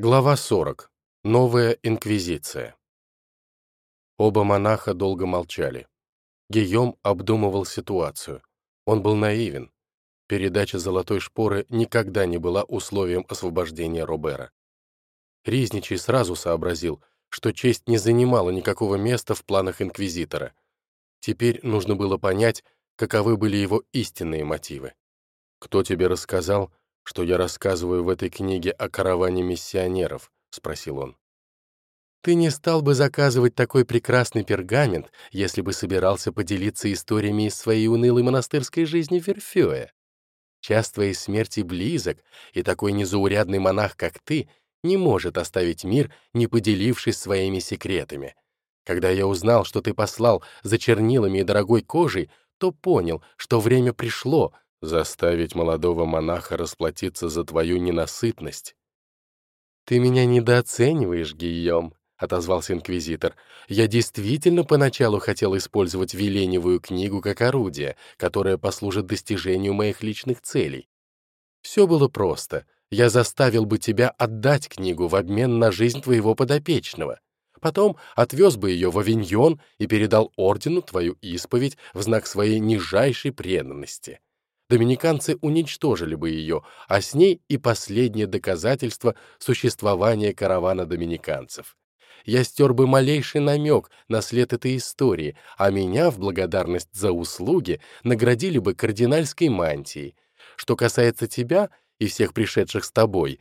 Глава 40. Новая инквизиция. Оба монаха долго молчали. Гийом обдумывал ситуацию. Он был наивен. Передача золотой шпоры никогда не была условием освобождения Робера. Ризничий сразу сообразил, что честь не занимала никакого места в планах инквизитора. Теперь нужно было понять, каковы были его истинные мотивы. «Кто тебе рассказал, что я рассказываю в этой книге о караване миссионеров?» — спросил он. «Ты не стал бы заказывать такой прекрасный пергамент, если бы собирался поделиться историями из своей унылой монастырской жизни в Верфёе. Час твоей смерти близок, и такой незаурядный монах, как ты, не может оставить мир, не поделившись своими секретами. Когда я узнал, что ты послал за чернилами и дорогой кожей, то понял, что время пришло — заставить молодого монаха расплатиться за твою ненасытность. «Ты меня недооцениваешь, Гийом», — отозвался инквизитор. «Я действительно поначалу хотел использовать Веленевую книгу как орудие, которое послужит достижению моих личных целей. Все было просто. Я заставил бы тебя отдать книгу в обмен на жизнь твоего подопечного. Потом отвез бы ее в Авиньон и передал ордену твою исповедь в знак своей нижайшей преданности доминиканцы уничтожили бы ее, а с ней и последнее доказательство существования каравана доминиканцев. Я стер бы малейший намек на след этой истории, а меня в благодарность за услуги наградили бы кардинальской мантией. Что касается тебя и всех пришедших с тобой,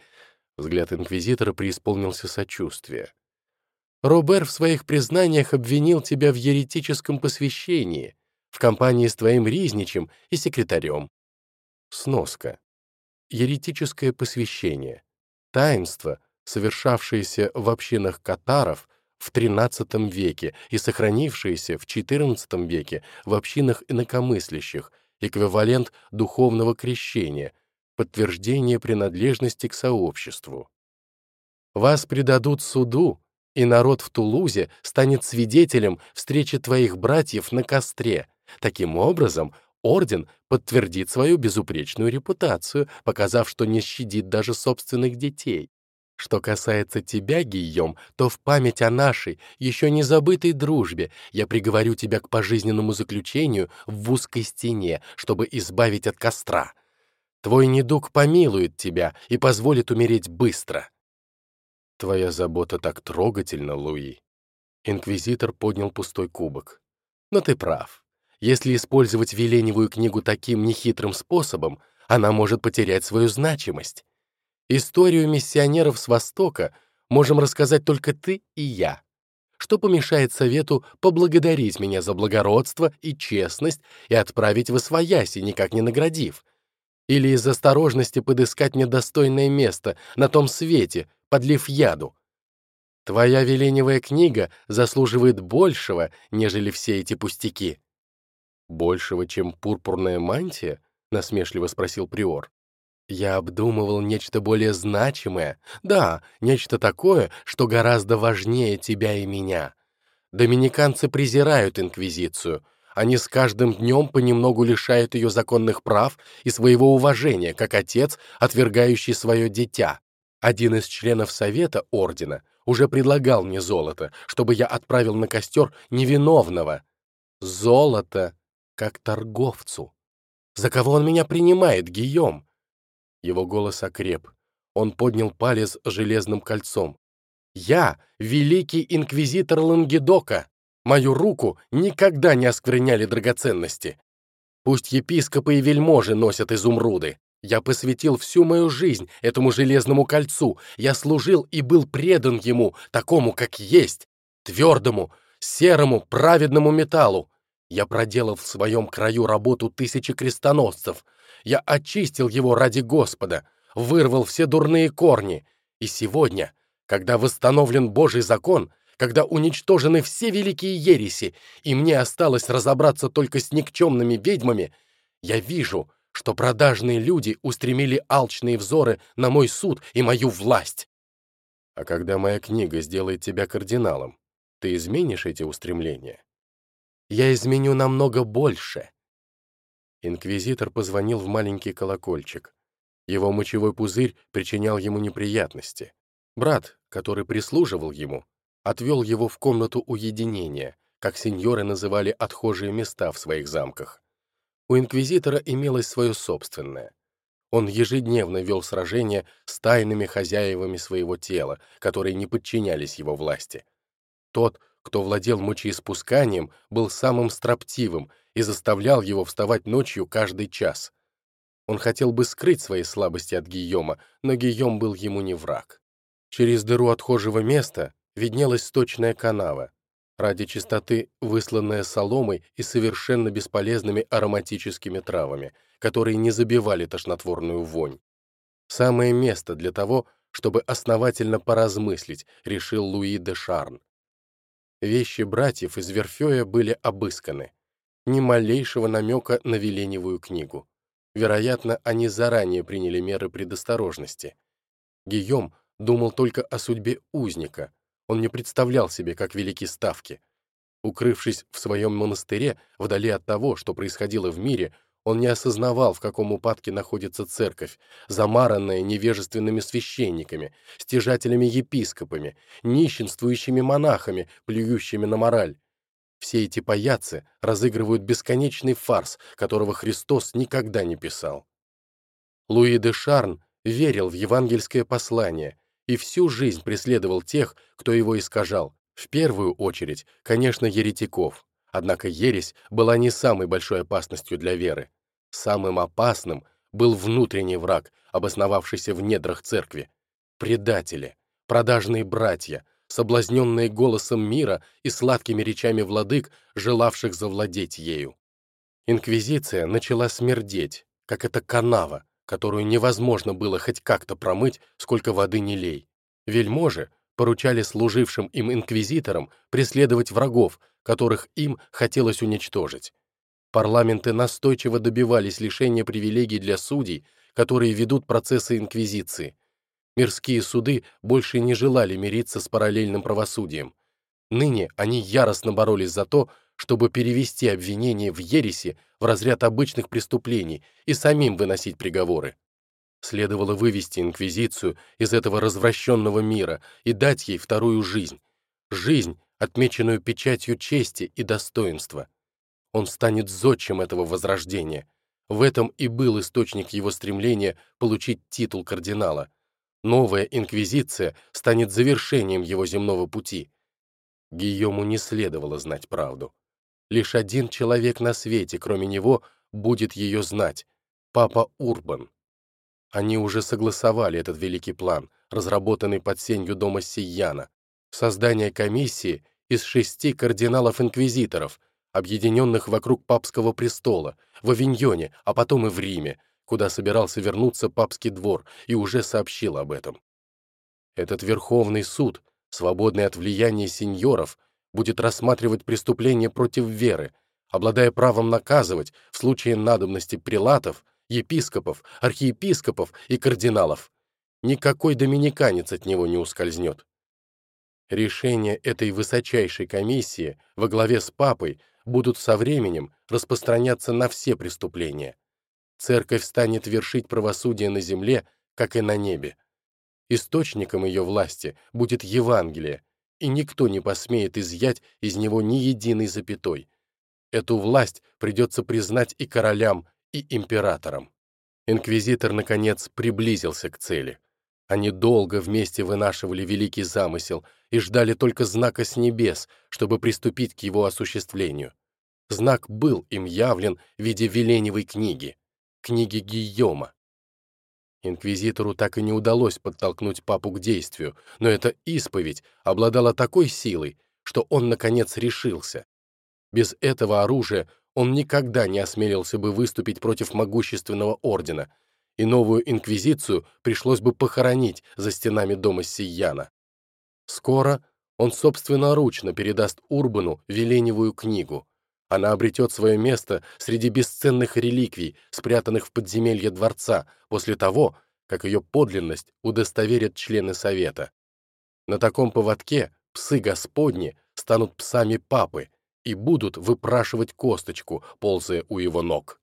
взгляд инквизитора преисполнился сочувствия. Робер в своих признаниях обвинил тебя в еретическом посвящении, в компании с твоим Ризничем и секретарем. Сноска. Еретическое посвящение. Таинство, совершавшееся в общинах катаров в XIII веке и сохранившееся в XIV веке в общинах инакомыслящих, эквивалент духовного крещения, подтверждение принадлежности к сообществу. Вас предадут суду, и народ в Тулузе станет свидетелем встречи твоих братьев на костре. Таким образом, орден подтвердит свою безупречную репутацию, показав, что не щадит даже собственных детей. Что касается тебя, Гийом, то в память о нашей, еще не забытой дружбе, я приговорю тебя к пожизненному заключению в узкой стене, чтобы избавить от костра. Твой недуг помилует тебя и позволит умереть быстро. Твоя забота так трогательна, Луи. Инквизитор поднял пустой кубок. Но ты прав. Если использовать Веленевую книгу таким нехитрым способом, она может потерять свою значимость. Историю миссионеров с Востока можем рассказать только ты и я. Что помешает совету поблагодарить меня за благородство и честность и отправить в Освояси, никак не наградив? Или из осторожности подыскать мне достойное место на том свете, подлив яду? Твоя Веленевая книга заслуживает большего, нежели все эти пустяки. «Большего, чем пурпурная мантия?» — насмешливо спросил Приор. «Я обдумывал нечто более значимое. Да, нечто такое, что гораздо важнее тебя и меня. Доминиканцы презирают Инквизицию. Они с каждым днем понемногу лишают ее законных прав и своего уважения, как отец, отвергающий свое дитя. Один из членов Совета Ордена уже предлагал мне золото, чтобы я отправил на костер невиновного. Золото как торговцу. За кого он меня принимает, Гийом? Его голос окреп. Он поднял палец железным кольцом. «Я — великий инквизитор Лангедока. Мою руку никогда не оскверняли драгоценности. Пусть епископы и вельможи носят изумруды. Я посвятил всю мою жизнь этому железному кольцу. Я служил и был предан ему, такому, как есть, твердому, серому, праведному металлу. Я проделал в своем краю работу тысячи крестоносцев. Я очистил его ради Господа, вырвал все дурные корни. И сегодня, когда восстановлен Божий закон, когда уничтожены все великие ереси, и мне осталось разобраться только с никчемными ведьмами, я вижу, что продажные люди устремили алчные взоры на мой суд и мою власть. А когда моя книга сделает тебя кардиналом, ты изменишь эти устремления? Я изменю намного больше». Инквизитор позвонил в маленький колокольчик. Его мочевой пузырь причинял ему неприятности. Брат, который прислуживал ему, отвел его в комнату уединения, как сеньоры называли отхожие места в своих замках. У инквизитора имелось свое собственное. Он ежедневно вел сражения с тайными хозяевами своего тела, которые не подчинялись его власти. Тот, кто владел мочеиспусканием, был самым строптивым и заставлял его вставать ночью каждый час. Он хотел бы скрыть свои слабости от Гийома, но Гийом был ему не враг. Через дыру отхожего места виднелась сточная канава, ради чистоты высланная соломой и совершенно бесполезными ароматическими травами, которые не забивали тошнотворную вонь. Самое место для того, чтобы основательно поразмыслить, решил Луи де Шарн. Вещи братьев из Верфея были обысканы. Ни малейшего намека на Веленевую книгу. Вероятно, они заранее приняли меры предосторожности. Гийом думал только о судьбе узника. Он не представлял себе, как велики ставки. Укрывшись в своем монастыре, вдали от того, что происходило в мире, он не осознавал, в каком упадке находится церковь, замаранная невежественными священниками, стяжателями-епископами, нищенствующими монахами, плюющими на мораль. Все эти паяцы разыгрывают бесконечный фарс, которого Христос никогда не писал. Луи де Шарн верил в евангельское послание и всю жизнь преследовал тех, кто его искажал, в первую очередь, конечно, еретиков. Однако ересь была не самой большой опасностью для веры. Самым опасным был внутренний враг, обосновавшийся в недрах церкви. Предатели, продажные братья, соблазненные голосом мира и сладкими речами владык, желавших завладеть ею. Инквизиция начала смердеть, как эта канава, которую невозможно было хоть как-то промыть, сколько воды не лей. Вельможи поручали служившим им инквизиторам преследовать врагов, которых им хотелось уничтожить. Парламенты настойчиво добивались лишения привилегий для судей, которые ведут процессы инквизиции. Мирские суды больше не желали мириться с параллельным правосудием. Ныне они яростно боролись за то, чтобы перевести обвинения в ереси в разряд обычных преступлений и самим выносить приговоры. Следовало вывести инквизицию из этого развращенного мира и дать ей вторую жизнь. Жизнь, отмеченную печатью чести и достоинства. Он станет зодчим этого возрождения. В этом и был источник его стремления получить титул кардинала. Новая инквизиция станет завершением его земного пути. Гийому не следовало знать правду. Лишь один человек на свете, кроме него, будет ее знать — папа Урбан. Они уже согласовали этот великий план, разработанный под сенью дома Сияна, создание комиссии из шести кардиналов-инквизиторов, объединенных вокруг папского престола, в Авиньоне, а потом и в Риме, куда собирался вернуться папский двор и уже сообщил об этом. Этот Верховный суд, свободный от влияния сеньоров, будет рассматривать преступления против веры, обладая правом наказывать в случае надобности прилатов, епископов, архиепископов и кардиналов. Никакой доминиканец от него не ускользнет. Решения этой высочайшей комиссии во главе с папой будут со временем распространяться на все преступления. Церковь станет вершить правосудие на земле, как и на небе. Источником ее власти будет Евангелие, и никто не посмеет изъять из него ни единой запятой. Эту власть придется признать и королям, и императором. Инквизитор, наконец, приблизился к цели. Они долго вместе вынашивали великий замысел и ждали только знака с небес, чтобы приступить к его осуществлению. Знак был им явлен в виде Веленевой книги, книги Гийома. Инквизитору так и не удалось подтолкнуть папу к действию, но эта исповедь обладала такой силой, что он, наконец, решился. Без этого оружия он никогда не осмелился бы выступить против могущественного ордена, и новую инквизицию пришлось бы похоронить за стенами дома Сияна. Скоро он собственноручно передаст Урбану Веленевую книгу. Она обретет свое место среди бесценных реликвий, спрятанных в подземелье дворца, после того, как ее подлинность удостоверят члены Совета. На таком поводке псы Господни станут псами Папы, и будут выпрашивать косточку, ползая у его ног.